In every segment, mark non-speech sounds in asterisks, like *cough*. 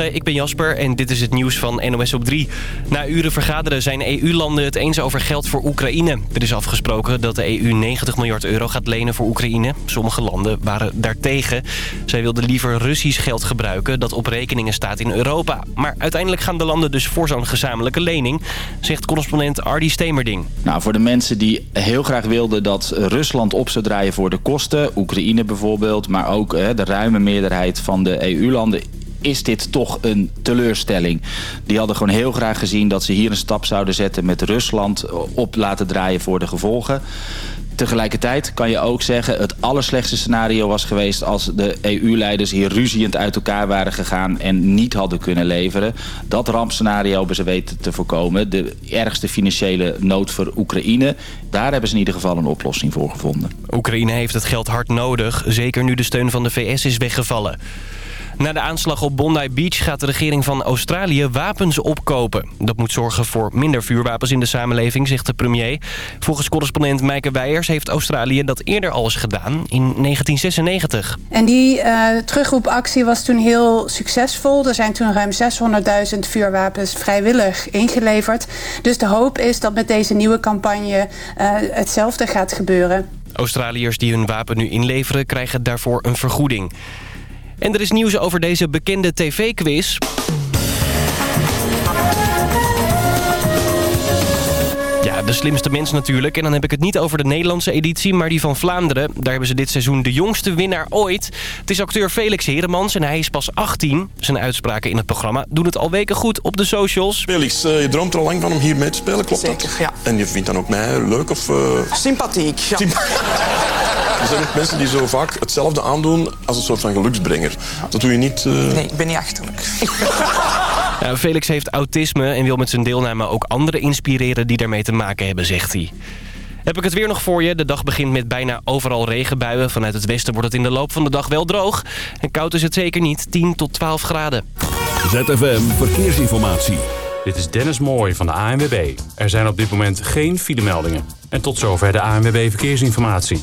Ik ben Jasper en dit is het nieuws van NOS op 3. Na uren vergaderen zijn EU-landen het eens over geld voor Oekraïne. Er is afgesproken dat de EU 90 miljard euro gaat lenen voor Oekraïne. Sommige landen waren daartegen. Zij wilden liever Russisch geld gebruiken dat op rekeningen staat in Europa. Maar uiteindelijk gaan de landen dus voor zo'n gezamenlijke lening, zegt correspondent Ardi Stemerding. Nou, voor de mensen die heel graag wilden dat Rusland op zou draaien voor de kosten, Oekraïne bijvoorbeeld, maar ook hè, de ruime meerderheid van de EU-landen is dit toch een teleurstelling. Die hadden gewoon heel graag gezien dat ze hier een stap zouden zetten met Rusland op laten draaien voor de gevolgen. Tegelijkertijd kan je ook zeggen... het allerslechtste scenario was geweest... als de EU-leiders hier ruziend uit elkaar waren gegaan... en niet hadden kunnen leveren. Dat rampscenario hebben ze weten te voorkomen. De ergste financiële nood voor Oekraïne... daar hebben ze in ieder geval een oplossing voor gevonden. Oekraïne heeft het geld hard nodig. Zeker nu de steun van de VS is weggevallen. Na de aanslag op Bondi Beach gaat de regering van Australië wapens opkopen. Dat moet zorgen voor minder vuurwapens in de samenleving, zegt de premier. Volgens correspondent Meike Weijers heeft Australië dat eerder al eens gedaan, in 1996. En die uh, terugroepactie was toen heel succesvol. Er zijn toen ruim 600.000 vuurwapens vrijwillig ingeleverd. Dus de hoop is dat met deze nieuwe campagne uh, hetzelfde gaat gebeuren. Australiërs die hun wapen nu inleveren krijgen daarvoor een vergoeding. En er is nieuws over deze bekende tv-quiz. Ja, de slimste mens natuurlijk. En dan heb ik het niet over de Nederlandse editie, maar die van Vlaanderen. Daar hebben ze dit seizoen de jongste winnaar ooit. Het is acteur Felix Heremans en hij is pas 18. Zijn uitspraken in het programma doen het al weken goed op de socials. Felix, uh, je droomt er al lang van om hier mee te spelen, klopt Zeker, dat? ja. En je vindt dan ook mij leuk of... Uh... Sympathiek, ja. Symp *laughs* er zijn ook mensen die zo vaak hetzelfde aandoen als een soort van geluksbrenger. Dat doe je niet... Uh... Nee, ik ben niet achterlijk. *laughs* Ja, Felix heeft autisme en wil met zijn deelname ook anderen inspireren die daarmee te maken hebben, zegt hij. Heb ik het weer nog voor je. De dag begint met bijna overal regenbuien. Vanuit het westen wordt het in de loop van de dag wel droog. En koud is het zeker niet, 10 tot 12 graden. ZFM Verkeersinformatie. Dit is Dennis Mooij van de ANWB. Er zijn op dit moment geen filemeldingen. En tot zover de ANWB Verkeersinformatie.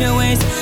your ways.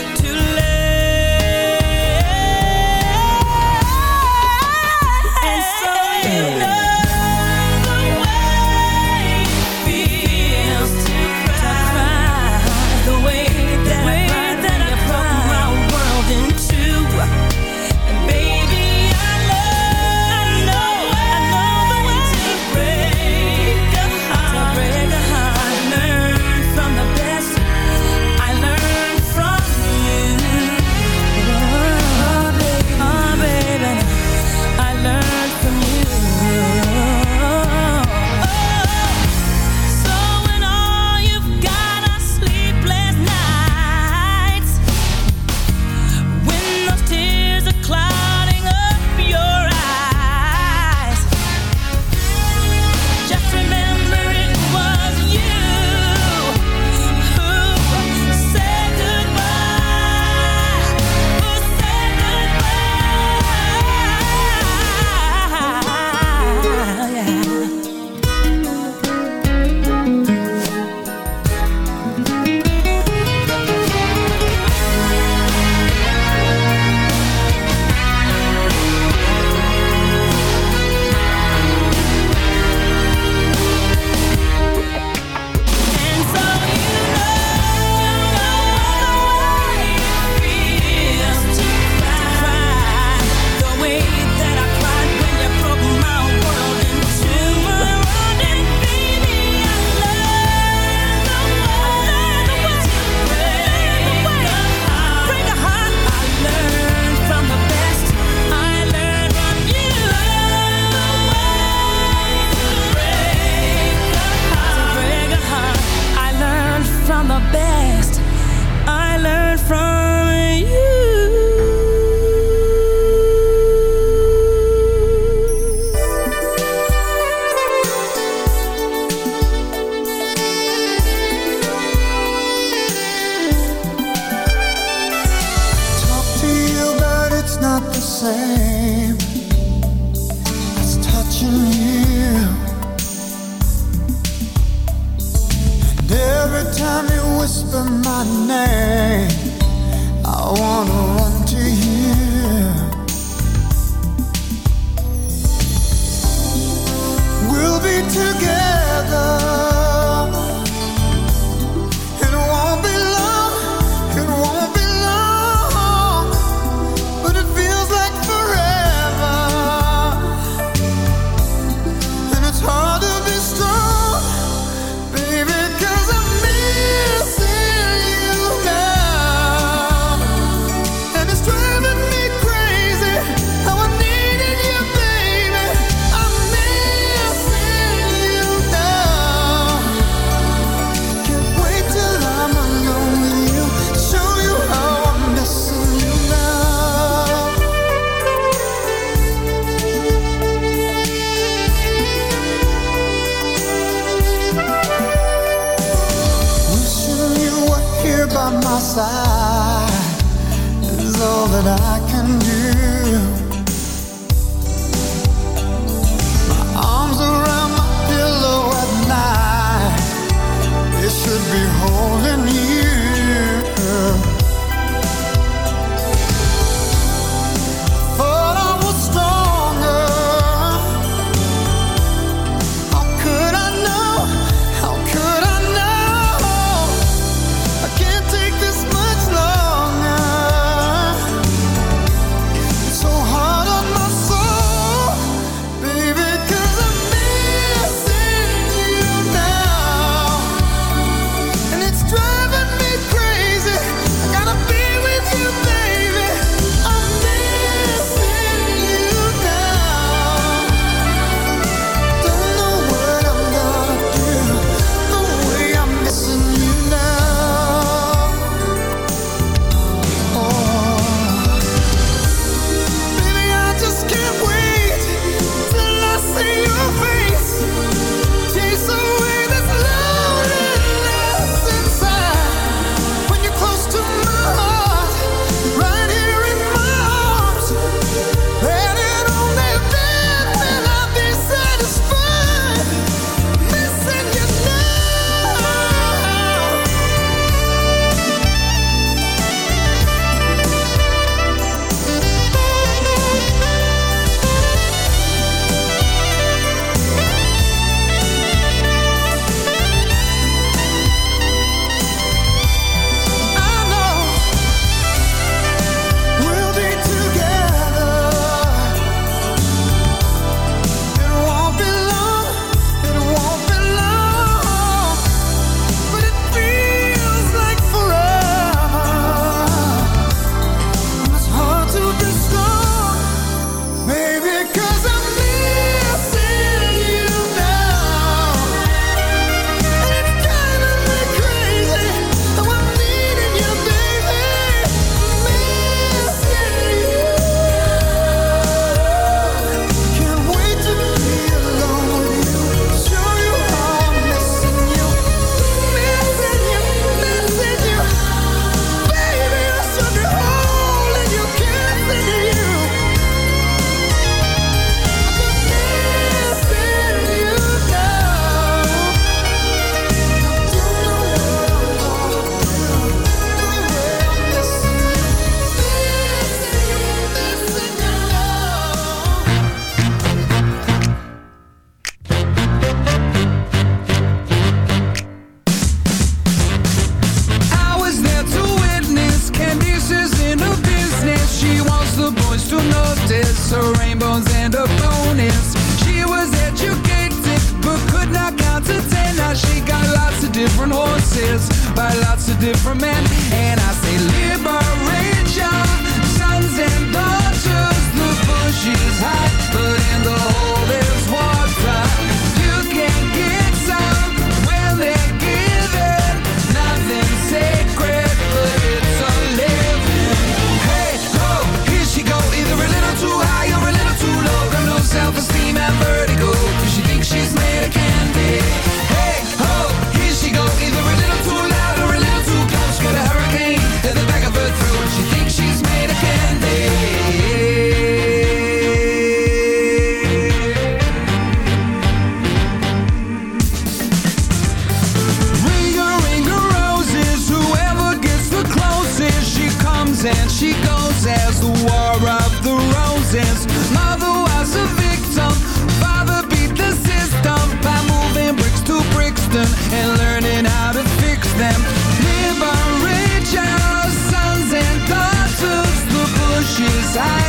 Different man. And side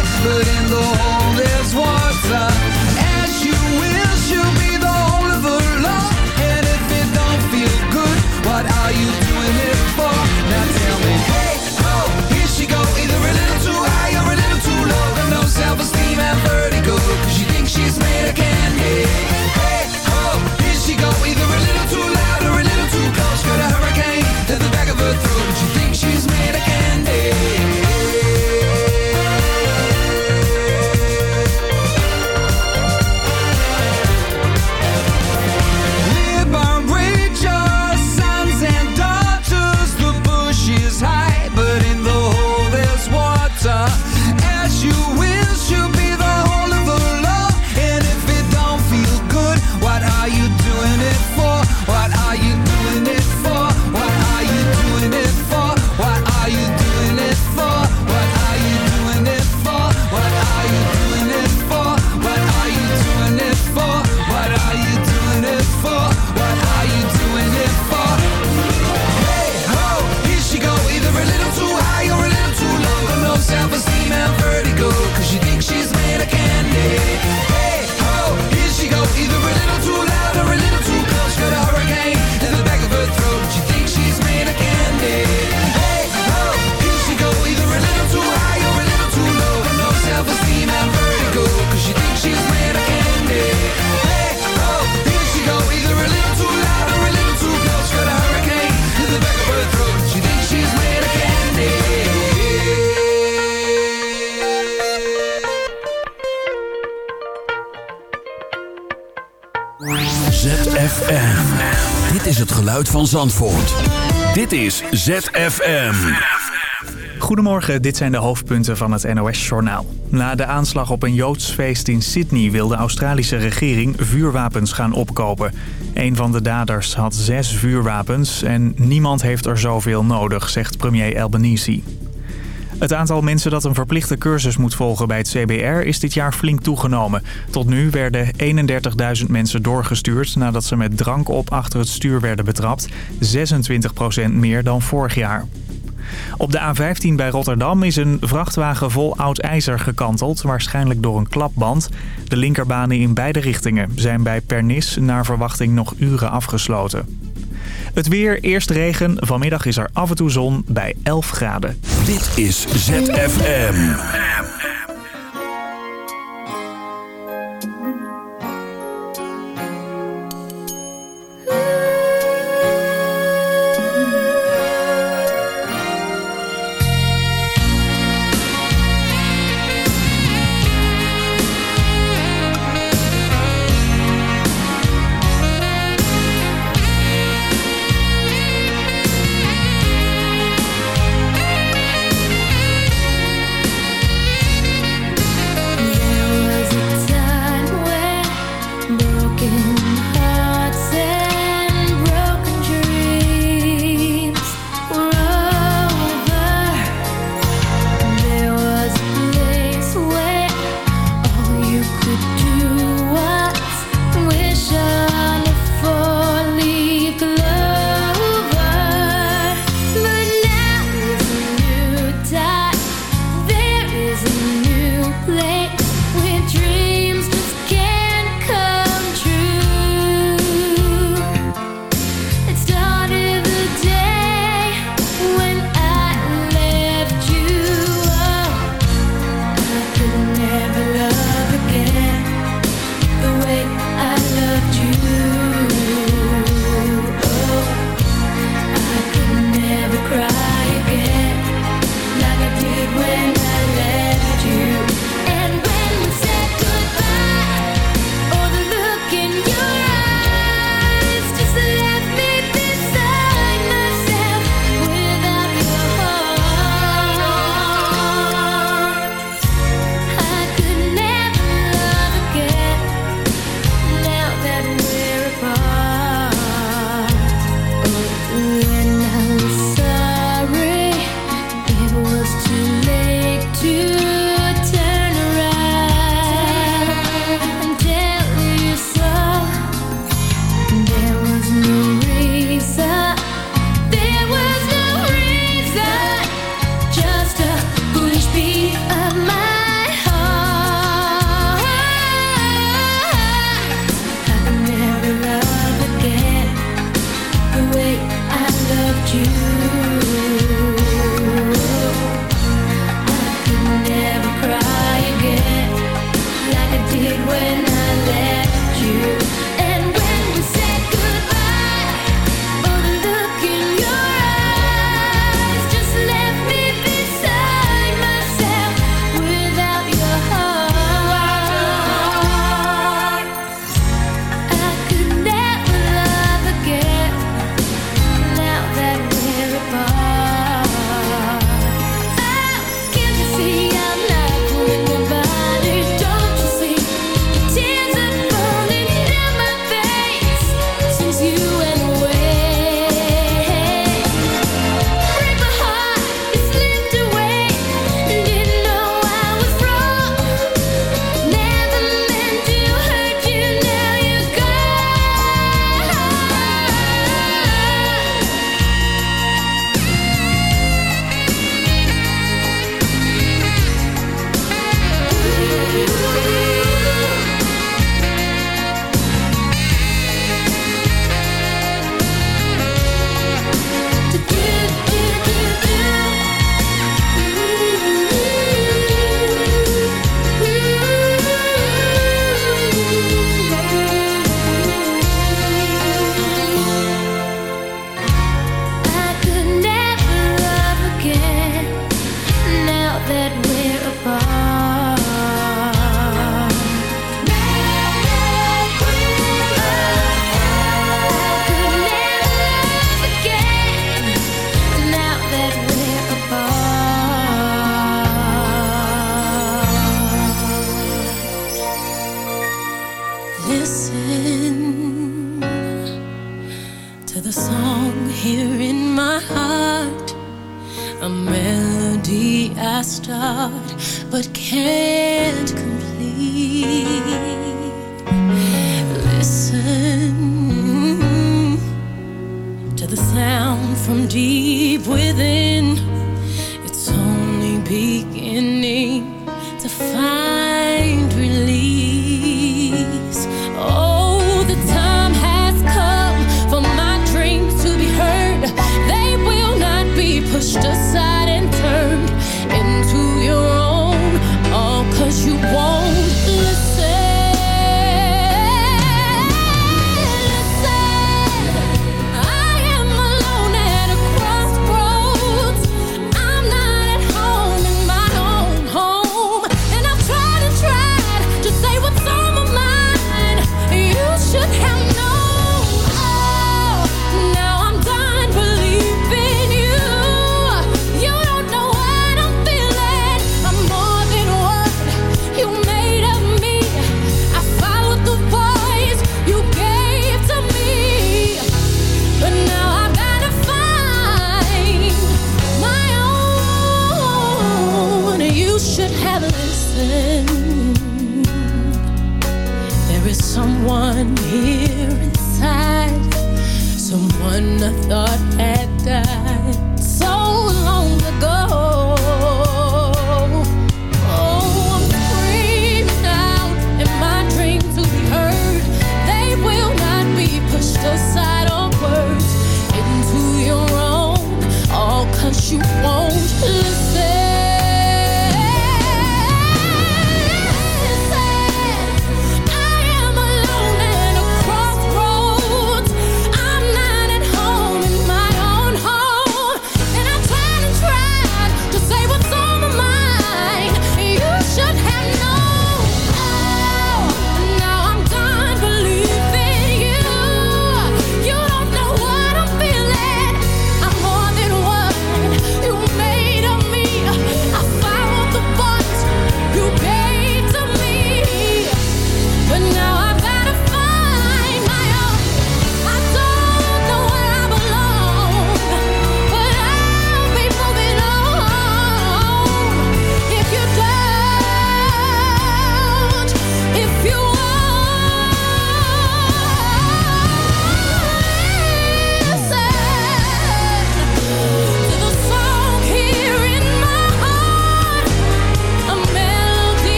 van Zandvoort. Dit is ZFM. Goedemorgen, dit zijn de hoofdpunten van het NOS-journaal. Na de aanslag op een Joods feest in Sydney wil de Australische regering vuurwapens gaan opkopen. Een van de daders had zes vuurwapens en niemand heeft er zoveel nodig, zegt premier Albanese. Het aantal mensen dat een verplichte cursus moet volgen bij het CBR is dit jaar flink toegenomen. Tot nu werden 31.000 mensen doorgestuurd nadat ze met drank op achter het stuur werden betrapt. 26% meer dan vorig jaar. Op de A15 bij Rotterdam is een vrachtwagen vol oud ijzer gekanteld, waarschijnlijk door een klapband. De linkerbanen in beide richtingen zijn bij Pernis naar verwachting nog uren afgesloten. Het weer, eerst regen. Vanmiddag is er af en toe zon bij 11 graden. Dit is ZFM.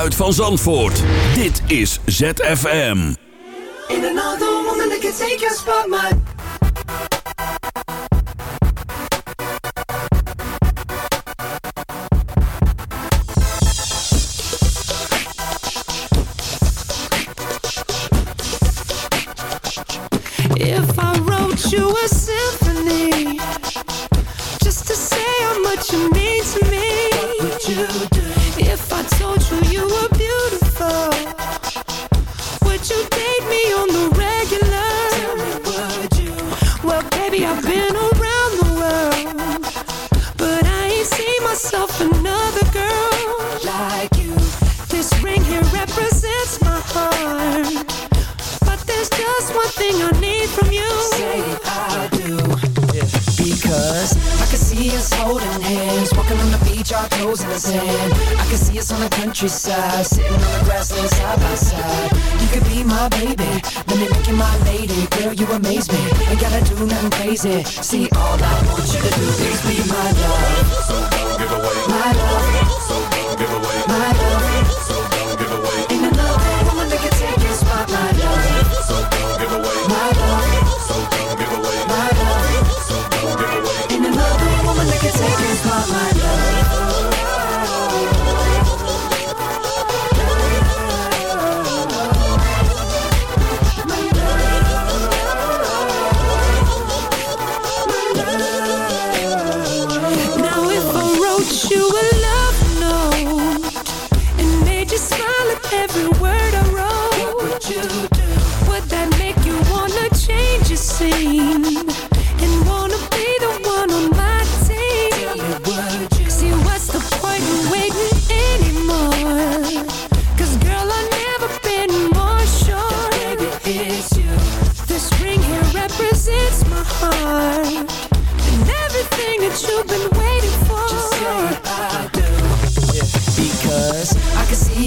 geluid van Zandvoort. Dit is ZFM. In another woman that can take your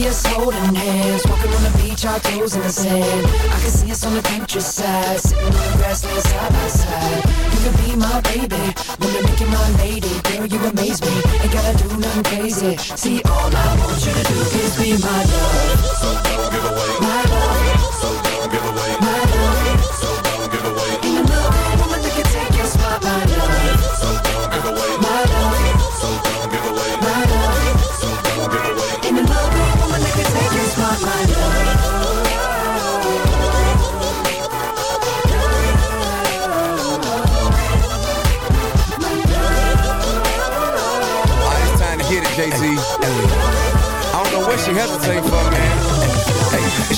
see us holding hands, walking on the beach, our toes in the sand. I can see us on the countryside, sitting on the grassland side by side. You can be my baby, wanna make you my lady. Girl, you amaze me, ain't gotta do nothing crazy. See, all I want you to do is be my love. So don't give away my don't know what she for, man.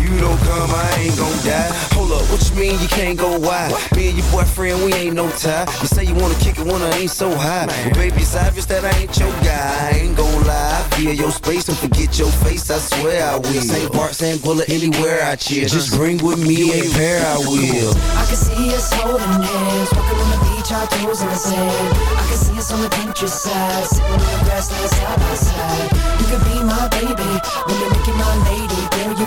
You don't come, I ain't gon' die. Hold up, what you mean you can't go wide? Me and your boyfriend, we ain't no tie. You say you wanna kick it when I ain't so high. But baby, it's obvious that I ain't your guy. I ain't gon' lie. Feel your space and forget your face, I swear I will. St. Bart, St. Bullet, anywhere I cheer. Just bring with me a pair, I will. I can see us holding hands, walking on the beach, our toes in the sand. I can see us on the countryside, sitting on the grassland side by side. You could be my baby, when you make you my lady. Girl, you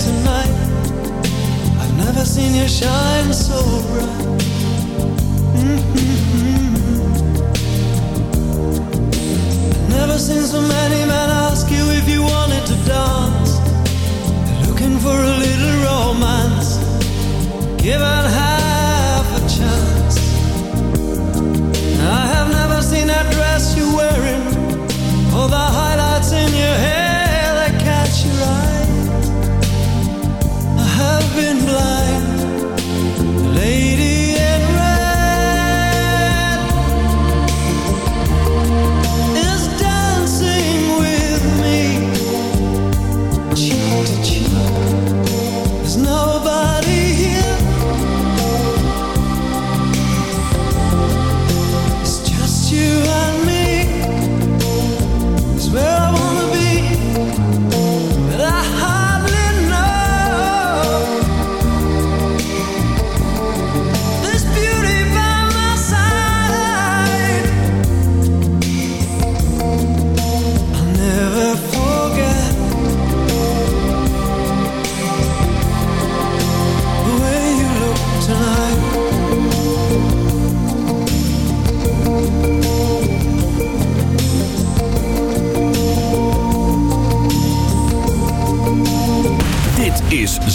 tonight. I've never seen you shine so bright. Mm-hmm. I've never seen so many men ask you if you wanted to dance. Looking for a little romance. Given half a chance. I have never seen that dress you're wearing Or the